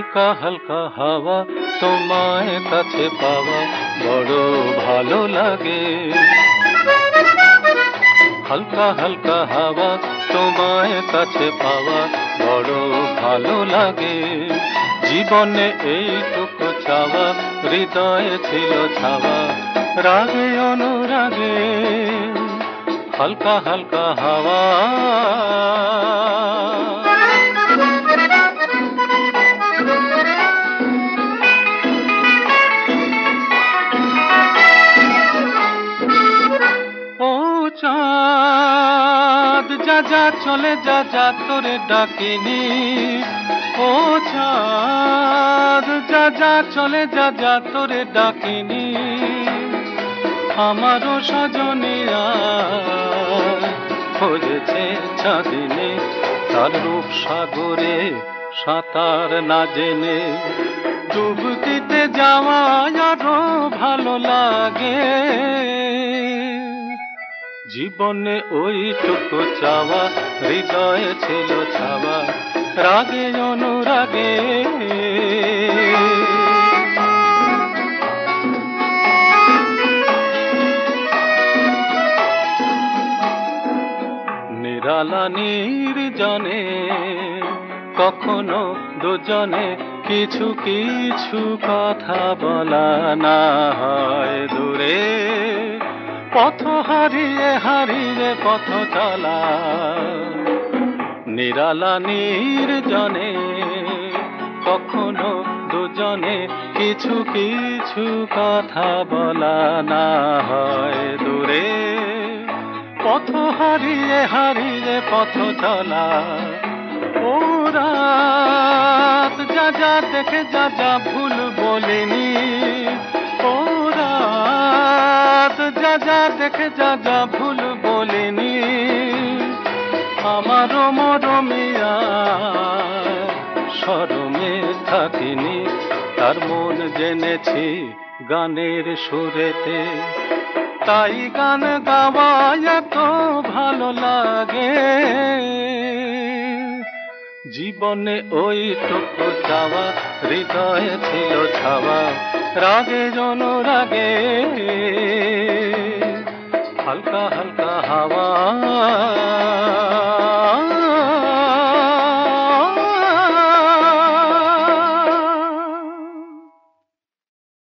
হালকা হালকা হাওয়া তোমায় কাছে পাওয়া বড় ভালো লাগে। হালকা হালকা হাওয়া তোমায় কাছে পাওয়া বড় ভালো লাগে। জীবনে এইটুকু চাওয়া, হৃদয়ে ছিল ছাওয়া, রাগে অনুরাগে। হালকা হালকা হাওয়া। চাঁদ, যা যা চলে, যা যা তোরে ডাকিনি। ও চাঁদ, যা যা চলে, যা যা তোরে ডাকিনি। আমারও সজনিয়া খোঁজেছে চাঁদিনে, তার রূপ সাগরে, সাঁতার না জেনে। ডুব দিতে যাওয়া আরও ভালো লাগে। জীবনে ওইটুকু চাওয়া, হৃদয়ে ছিল ছাওয়া, রাগে, অনুরাগে। নিরালা নির্জনে, কখনো দুজনে কিছু কিছু কথা বলা না হয় দূরে। পথ হারিয়ে হারিয়ে পথ চলা। নিরালা নির্জনে কখনো দুজনে কিছু কিছু কথা বলা না হয় দূরে। পথ হারিয়ে হারিয়ে পথ চলা। ওরা যা যা দেখে যা যা ভুল বলিনি যা যা দেখে যা যা ভুল বলিনি। আমারও মরমিয়া সরমে থাকিনি। তার মন জেনেছি গানের সুরেতে। তাই গান গাওয়া এত ভালো লাগে। জীবনে ওইটুকু চাওয়া, হৃদয়ে ছিল ছাওয়া রাগে জন রাগে হালকা হালকা হাওয়া।